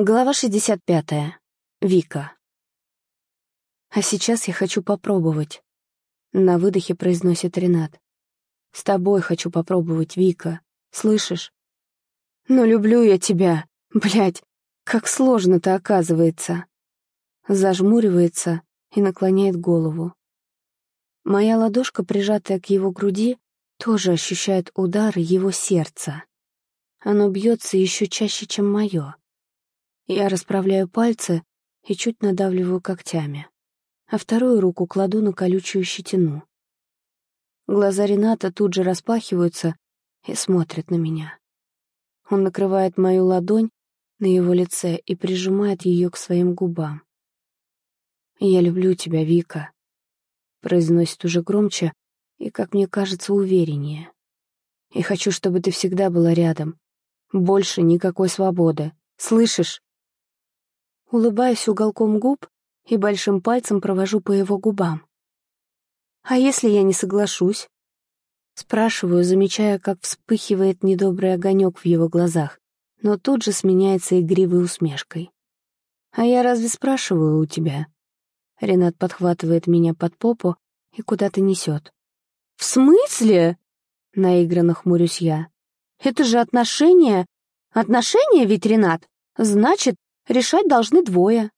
Глава 65. Вика. «А сейчас я хочу попробовать», — на выдохе произносит Ренат. «С тобой хочу попробовать, Вика. Слышишь? Но люблю я тебя. Блядь, как сложно-то оказывается». Зажмуривается и наклоняет голову. Моя ладошка, прижатая к его груди, тоже ощущает удары его сердца. Оно бьется еще чаще, чем мое. Я расправляю пальцы и чуть надавливаю когтями, а вторую руку кладу на колючую щетину. Глаза Рената тут же распахиваются и смотрят на меня. Он накрывает мою ладонь на его лице и прижимает ее к своим губам. «Я люблю тебя, Вика», — произносит уже громче и, как мне кажется, увереннее. «И хочу, чтобы ты всегда была рядом. Больше никакой свободы. Слышишь?» Улыбаюсь уголком губ и большим пальцем провожу по его губам. «А если я не соглашусь?» Спрашиваю, замечая, как вспыхивает недобрый огонек в его глазах, но тут же сменяется игривой усмешкой. «А я разве спрашиваю у тебя?» Ренат подхватывает меня под попу и куда-то несет. «В смысле?» — наигранно хмурюсь я. «Это же отношения. Отношения ведь, Ренат? Значит, Решать должны двое.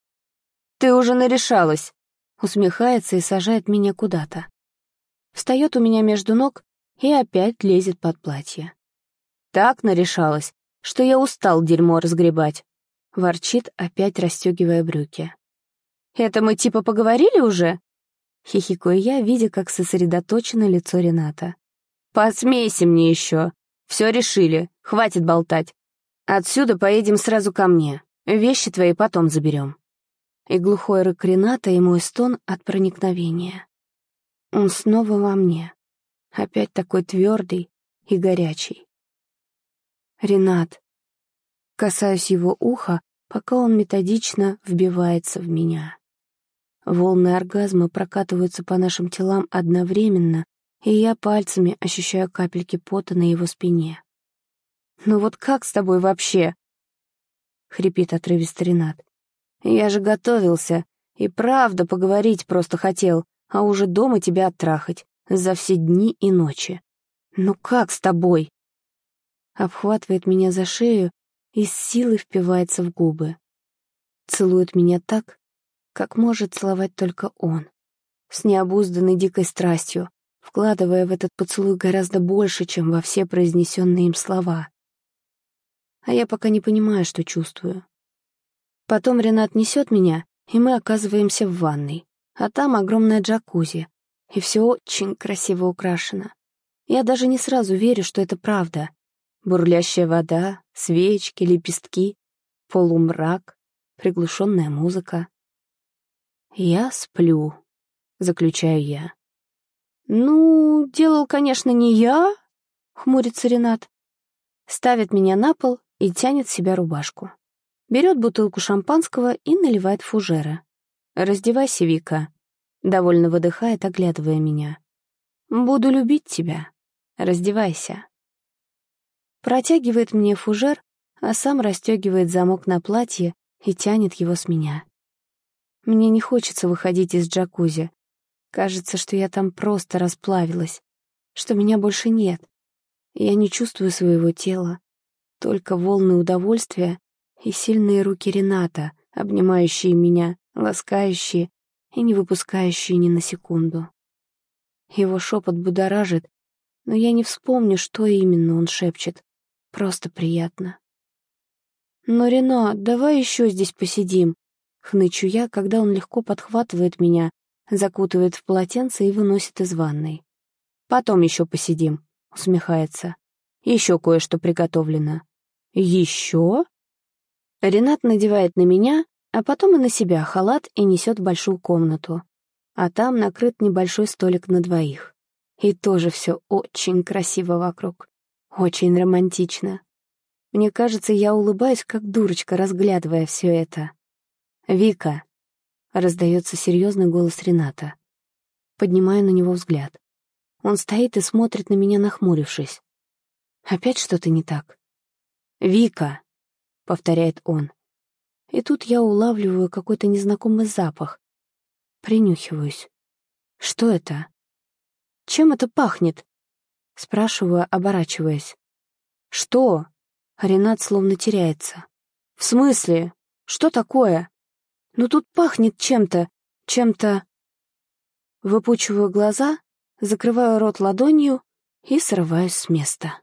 Ты уже нарешалась. Усмехается и сажает меня куда-то. Встает у меня между ног и опять лезет под платье. Так нарешалась, что я устал дерьмо разгребать. Ворчит, опять расстегивая брюки. «Это мы типа поговорили уже?» Хихикаю я, видя, как сосредоточено лицо Рената. «Посмейся мне еще. Все решили, хватит болтать. Отсюда поедем сразу ко мне. Вещи твои потом заберем. И глухой рык Рената, и мой стон от проникновения. Он снова во мне. Опять такой твердый и горячий. Ренат. Касаюсь его уха, пока он методично вбивается в меня. Волны оргазма прокатываются по нашим телам одновременно, и я пальцами ощущаю капельки пота на его спине. «Ну вот как с тобой вообще?» — хрипит отрывисто Ренат. «Я же готовился. И правда поговорить просто хотел, а уже дома тебя оттрахать. За все дни и ночи. Ну как с тобой?» Обхватывает меня за шею и с силой впивается в губы. Целует меня так, как может целовать только он. С необузданной дикой страстью, вкладывая в этот поцелуй гораздо больше, чем во все произнесенные им слова а я пока не понимаю, что чувствую. Потом Ренат несет меня, и мы оказываемся в ванной, а там огромная джакузи, и все очень красиво украшено. Я даже не сразу верю, что это правда. Бурлящая вода, свечки, лепестки, полумрак, приглушенная музыка. «Я сплю», — заключаю я. «Ну, делал, конечно, не я», — хмурится Ренат. Ставит меня на пол и тянет в себя рубашку. Берет бутылку шампанского и наливает фужеры. «Раздевайся, Вика», — довольно выдыхает, оглядывая меня. «Буду любить тебя. Раздевайся». Протягивает мне фужер, а сам расстегивает замок на платье и тянет его с меня. Мне не хочется выходить из джакузи. Кажется, что я там просто расплавилась, что меня больше нет. Я не чувствую своего тела, только волны удовольствия и сильные руки Рената, обнимающие меня, ласкающие и не выпускающие ни на секунду. Его шепот будоражит, но я не вспомню, что именно он шепчет. Просто приятно. «Но, Рено, давай еще здесь посидим», — хнычу я, когда он легко подхватывает меня, закутывает в полотенце и выносит из ванной. «Потом еще посидим», — усмехается. «Еще кое-что приготовлено». «Еще?» Ренат надевает на меня, а потом и на себя халат и несет в большую комнату. А там накрыт небольшой столик на двоих. И тоже все очень красиво вокруг. Очень романтично. Мне кажется, я улыбаюсь, как дурочка, разглядывая все это. «Вика!» — раздается серьезный голос Рената. Поднимаю на него взгляд. Он стоит и смотрит на меня, нахмурившись. Опять что-то не так. «Вика», — повторяет он. И тут я улавливаю какой-то незнакомый запах. Принюхиваюсь. Что это? Чем это пахнет? Спрашиваю, оборачиваясь. Что? Ренат словно теряется. В смысле? Что такое? Ну тут пахнет чем-то, чем-то... Выпучиваю глаза, закрываю рот ладонью и срываюсь с места.